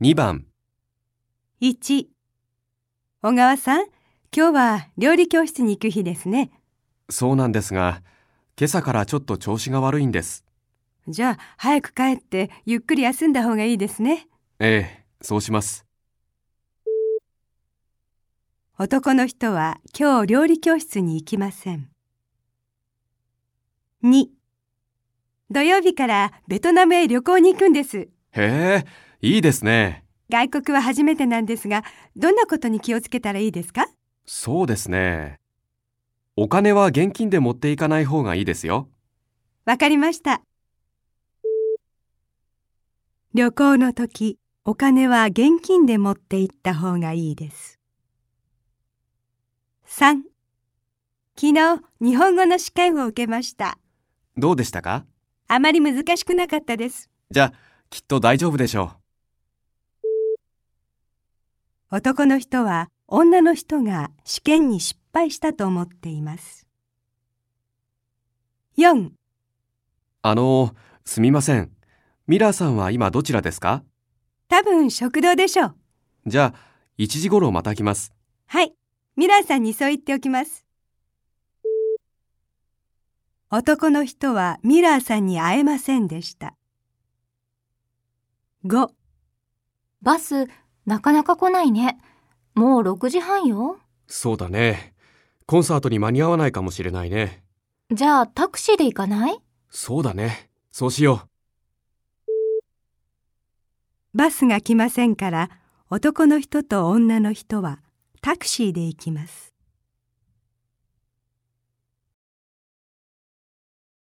2番、1小川さん、今日は料理教室に行く日ですね。そうなんですが、今朝からちょっと調子が悪いんです。じゃあ、早く帰ってゆっくり休んだ方がいいですね。ええ、そうします。男の人は今日料理教室に行きません。2土曜日からベトナムへ旅行に行くんです。へえ、いいですね。外国は初めてなんですが、どんなことに気をつけたらいいですか？そうですね。お金は現金で持っていかない方がいいですよ。わかりました。旅行の時、お金は現金で持って行った方がいいです。3昨日、日本語の試験を受けました。どうでしたか？あまり難しくなかったです。じゃあ、きっと大丈夫でしょ男の人は女の人が試験に失敗したと思っています。4う。あの、すみません。ミラーさんは今どちらですか？多分食堂でしょう。じゃあ、1時頃また来ます。はい。ミラーさんにそう言っておきます。男の人はミラーさんに会えませんでした。5バス、なかなか来ないね。もう6時半よ。そうだね。コンサートに間に合わないかもしれないね。じゃあタクシーで行かない？そうだね。そうしよう。バスが来ませんから男の人と女の人はタクシーで行きます。